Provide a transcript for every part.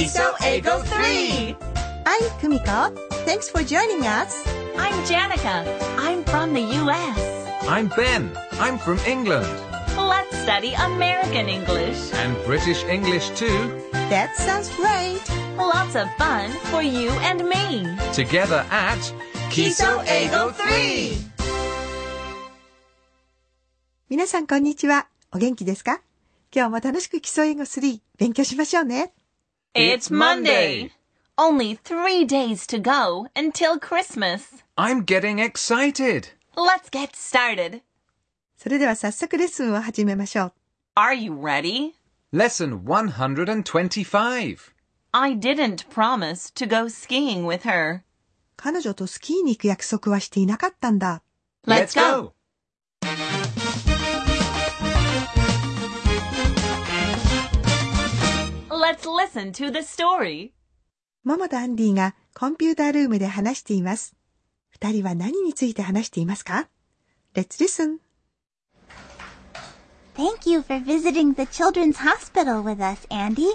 Kiso Eigo 3. I'm Kumiko. Thanks for joining us. I'm Janica. I'm from the US. I'm Ben. I'm from England. Let's study American English. And British English too. That sounds great. Lots of fun for you and me. Together at Kiso Eigo 3. 皆さんこんにちは。お元気ですか今日も楽しく基礎英語3勉強しましょうね。It's Monday. Only three days to go until Christmas. I'm getting excited. Let's get started. それでは早速レッスンを始めましょう。 Are you ready? Lesson 125. I didn't promise to go skiing with her. 彼女とスキーに行く約束はしていなかったんだ。 Let's go. Let's listen to the story. ママとアンディがコンピュータールームで話しています。二人は何について話していますか ?Let's listen. Thank you for visiting the children's hospital with us, Andy.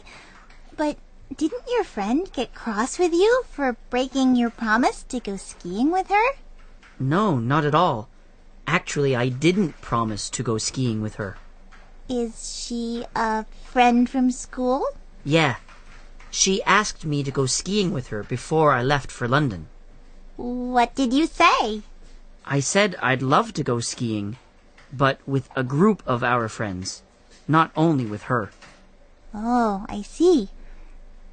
But didn't your friend get cross with you for breaking your promise to go skiing with her? No, not at all. Actually, I didn't promise to go skiing with her. Is she a friend from school? Yeah. She asked me to go skiing with her before I left for London. What did you say? I said I'd love to go skiing, but with a group of our friends, not only with her. Oh, I see.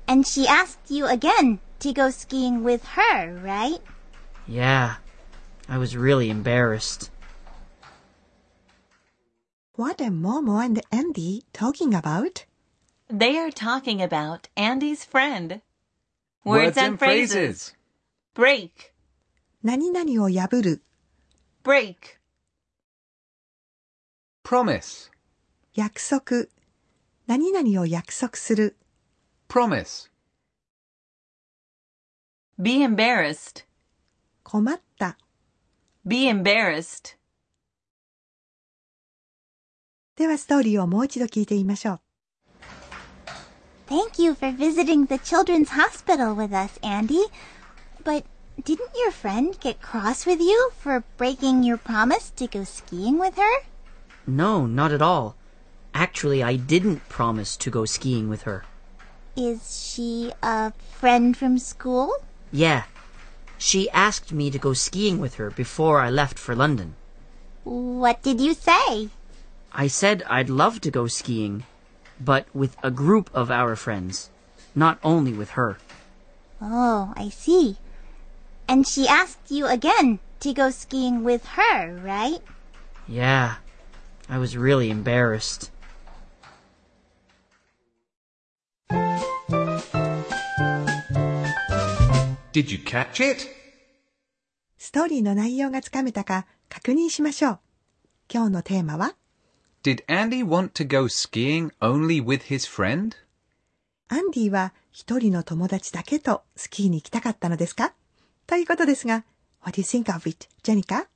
And she asked you again to go skiing with her, right? Yeah. I was really embarrassed. What are Momo and Andy talking about? They are talking about Andy's friend. Words and phrases. Break, 何々を破る、break, Promise. 約束、何々を約束する、Promise. be embarrassed, 困った。be embarrassed. ではストーリーをもう一度聞いてみましょう。Thank you for visiting the children's hospital with us, Andy. But didn't your friend get cross with you for breaking your promise to go skiing with her? No, not at all. Actually, I didn't promise to go skiing with her. Is she a friend from school? Yeah. She asked me to go skiing with her before I left for London. What did you say? I said I'd love to go skiing, but with a group of our friends, not only with her. Oh, I see. And she asked you again to go skiing with her, right? Yeah. I was really embarrassed. Did you catch it? ストーリーの内容がつかめたか確認しましょう。今日のテーマは、 Did Andy want to go skiing only with his friend? アンディは一人の友達だけとスキーに行きたかったのですかということですが、What do you think of it, ジェニカ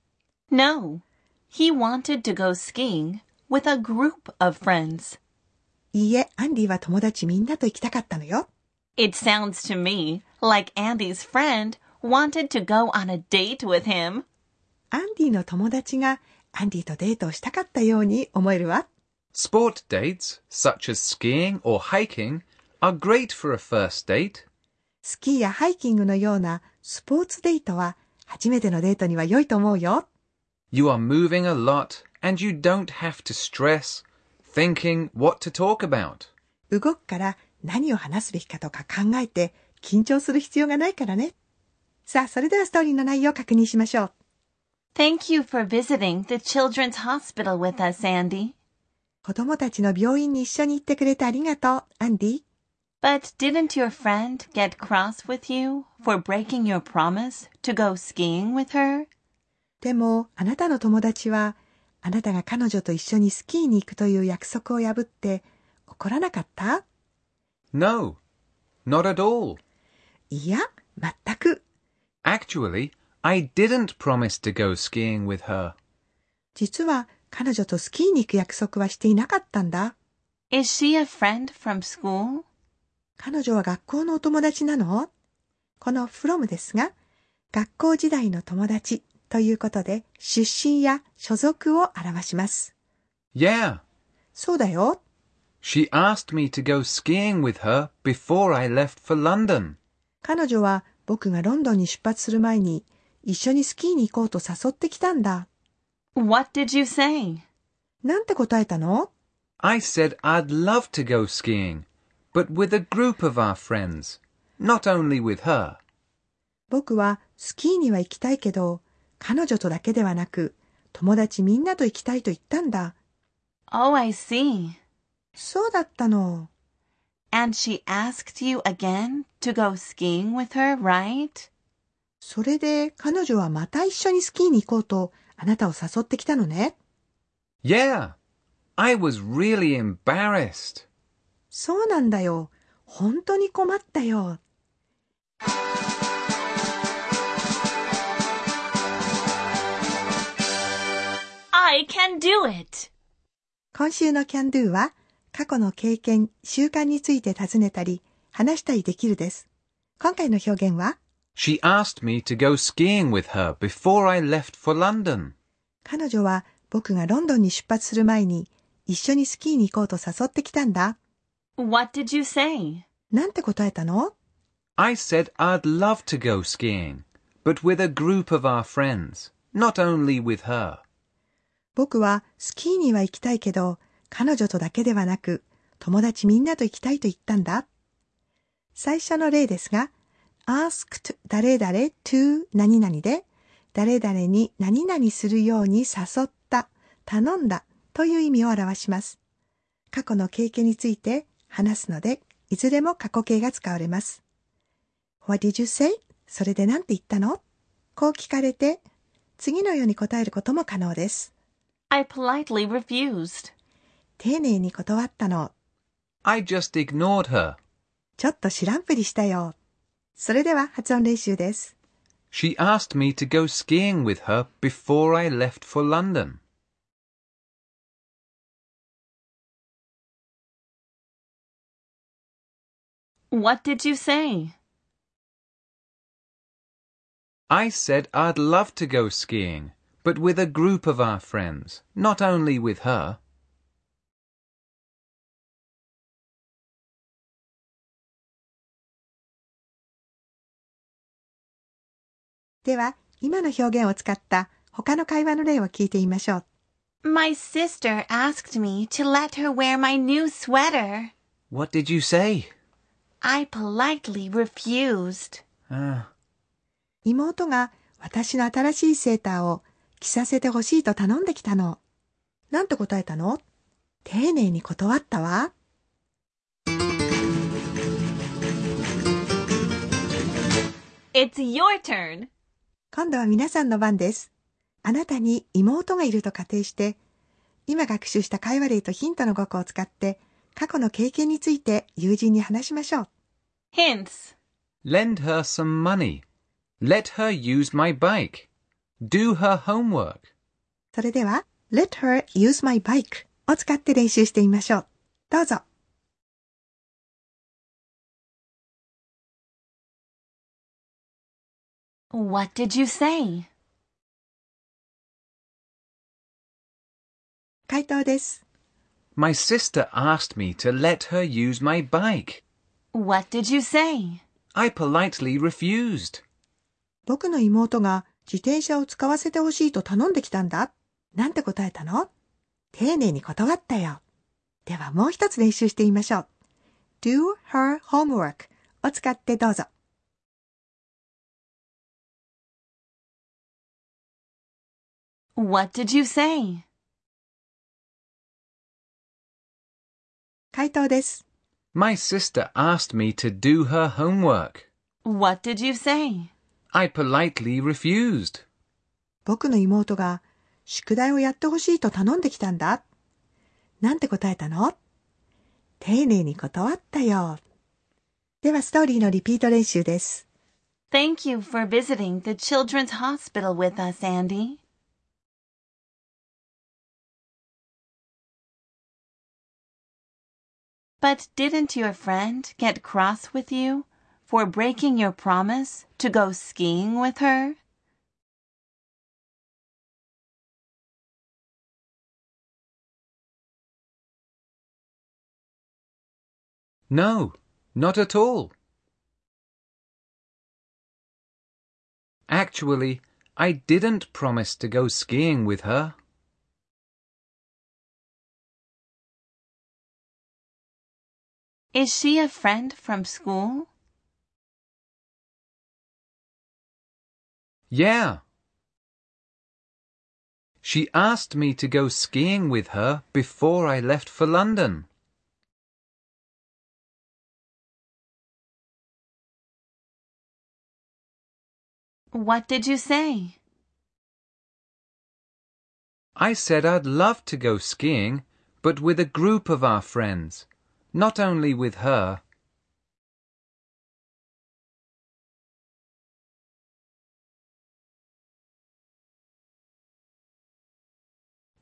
No, he wanted to go skiing with a group of friends. いいえ、アンディは友達みんなと行きたかったのよ。 It sounds to me like Andy's friend wanted to go on a date with him. アンディの友達が アンディとデートをしたかったように思えるわ。Sport dates, such as skiing or hiking, are great for a first date. スキーやハイキングのようなスポーツデートは初めてのデートには良いと思うよ。You are moving a lot and you don't have to stress thinking what to talk about. 動くから何を話すべきかとか考えて緊張する必要がないからね。さあ、それではストーリーの内容を確認しましょう。Thank you for visiting the children's hospital with us, Andy. 子供たちの病院に一緒に行ってくれてありがとう、アンディ。 But didn't your friend get cross with you for breaking your promise to go skiing with her? でも、あなたの友達は、あなたが彼女と一緒にスキーに行くという約束を破って怒らなかった No, not at all. いや、全く。 Actually, I didn't promise to go skiing with her. 実は彼女とスキーに行く約束はしていなかったんだ。Is she a friend from school? 彼女は学校のお友達なのこの from ですが、学校時代の友達ということで、出身や所属を表します。Yeah. そうだよ。She asked me to go skiing with her before I left for London. 彼女は僕がロンドンに出発する前に一緒にスキーに行こうと誘ってきたんだ。 What did you say? なんて答えたの I said I'd love to go skiing, but with a group of our friends, not only with her. 僕はスキーには行きたいけど、彼女とだけではなく、友達みんなと行きたいと言ったんだ。 Oh, I see. そうだったの。 And she asked you again to go skiing with her, right? それで彼女はまた一緒にスキーに行こうとあなたを誘ってきたのね。Yeah. I was really embarrassed. そうなんだよ。本当に困ったよ。I can do it! 今週の Can Do は過去の経験、習慣について尋ねたり、話したりできるです。今回の表現は？She asked me to go skiing with her before I left for London. 彼女は僕がロンドンに出発する前に一緒にスキーに行こうと誘ってきたんだ。 What did you say? なんて答えたの I said I'd love to go skiing, but with a group of our friends, not only with her. 僕はスキーには行きたいけど、彼女とだけではなく、友達みんなと行きたいと言ったんだ。最初の例ですが、 asked 誰々 to 何々で、誰々に何々するように誘った、頼んだという意味を表します。過去の経験について話すので、いずれも過去形が使われます。What did you say? それで何て言ったの？こう聞かれて、次のように答えることも可能です。I politely refused. 丁寧に断ったの。I just ignored her. ちょっと知らんぷりしたよ。それでは発音練習です。 She asked me to go skiing with her before I left for London. What did you say? I said I'd love to go skiing, but with a group of our friends, not only with her. では、今の表現を使った他の会話の例を聞いてみましょう。My sister asked me to let her wear my new sweater. What did you say? I politely refused. Ah, 妹が私の新しいセーターを着させてほしいと頼んできたの。なんて答えたの丁寧に断ったわ。It's your turn. 今度は皆さんの番です。あなたに妹がいると仮定して、今学習した会話例とヒントの語句を使って、過去の経験について友人に話しましょう。Hints. lend her some money. Let her use my bike. Do her homework. それでは、Let her use my bike を使って練習してみましょう。どうぞ。What did you say? 回答です。My sister asked me to let her use my bike. What did you say? I politely refused. 僕の妹が自転車を使わせてほしいと頼んできたんだ。なんて答えたの丁寧に断ったよ。ではもう一つ練習してみましょう。do her homework を使ってどうぞ。What did you say? 回答です。 My sister asked me to do her homework. What did you say? I politely refused. 僕の妹が宿題をやってほしいと頼んできたんだ。なんて答えたの丁寧に断ったよ。ではストーリーのリピート練習です。 Thank you for visiting the Children's Hospital with us, Andy. But didn't your friend get cross with you for breaking your promise to go skiing with her? No, not at all. Actually, I didn't promise to go skiing with her. Is she a friend from school? Yeah. She asked me to go skiing with her before I left for London. What did you say? I said I'd love to go skiing, but with a group of our friends, not only with her.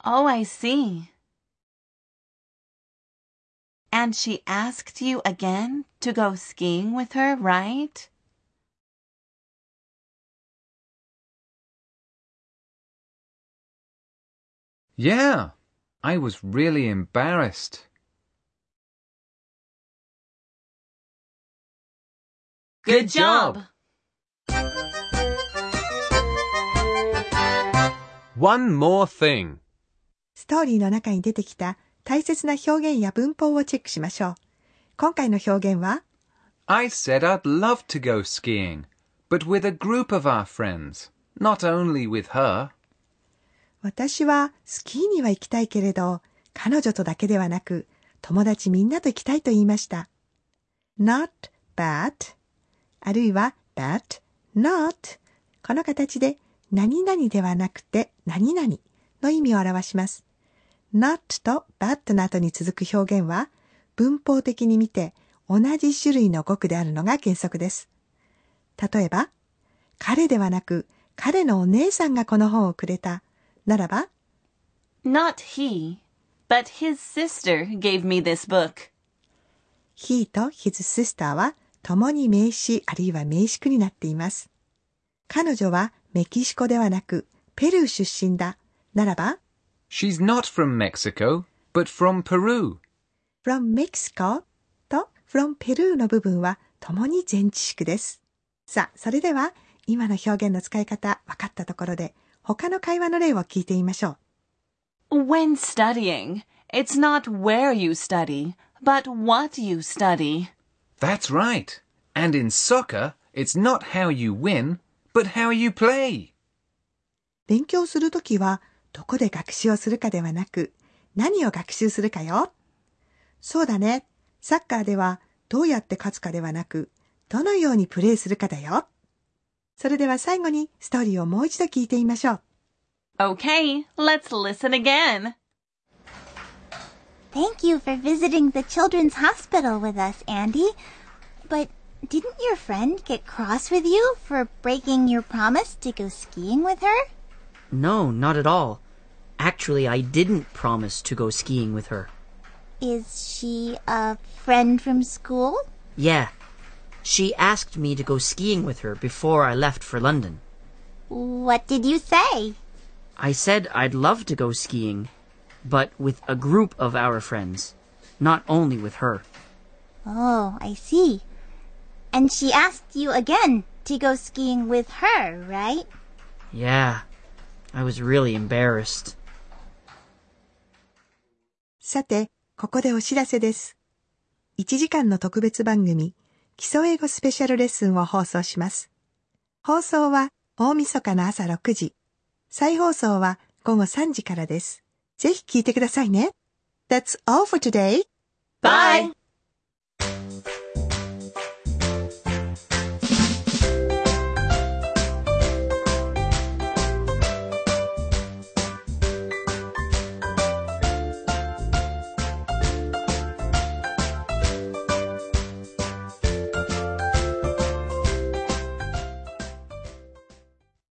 Oh, I see. And she asked you again to go skiing with her, right? Yeah, I was really embarrassed. Good job. One more thing. ストーリーの中に出てきた大切な表現や文法をチェックしましょう。今回の表現は I said I'd love to go skiing, but with a group of our friends, not only with her. 私はスキーには行きたいけれど、彼女とだけではなく、友達みんなと行きたいと言いました。not but あるいは but not この形で何々ではなくて何々の意味を表します。not と but の後に続く表現は文法的に見て同じ種類の語句であるのが原則です。例えば、彼ではなく彼のお姉さんがこの本をくれたならば、Not he, but his sister gave me this book. he と his sister は共に名詞あるいは名詞句になっています。彼女はメキシコではなくペルー出身だ。ならば、She's not from Mexico, but from Peru. from Mexico と from ペルーの部分は共に前置詞句です。さあ、それでは今の表現の使い方分かったところで他の会話の例を聞いてみましょう。When studying, it's not where you study, but what you study. That's right. And in soccer, it's not how you win, but how you play. 勉強するときはどこで学習をするかではなく何を学習するかよ。そうだね。サッカーではどうやって勝つかではなくどのようにプレーするかだよ。それでは最後にストーリーをもう一度聞いてみましょう。Okay, let's listen again. Thank you for visiting the children's hospital with us, Andy. But didn't your friend get cross with you for breaking your promise to go skiing with her? No, not at all. Actually, I didn't promise to go skiing with her. Is she a friend from school? Yeah. She asked me to go skiing with her before I left for London. What did you say? I said I'd love to go skiing, but with a group of our friends, not only with her. Oh, I see. And she asked you again to go skiing with her, right? Yeah. I was really embarrassed. さて、ここでお知らせです。1時間の特別番組、基礎英語スペシャルレッスンを放送します。放送は大晦日の朝6時。再放送は午後3時からです。 ぜひ聞いてくださいね。That's all for today. Bye.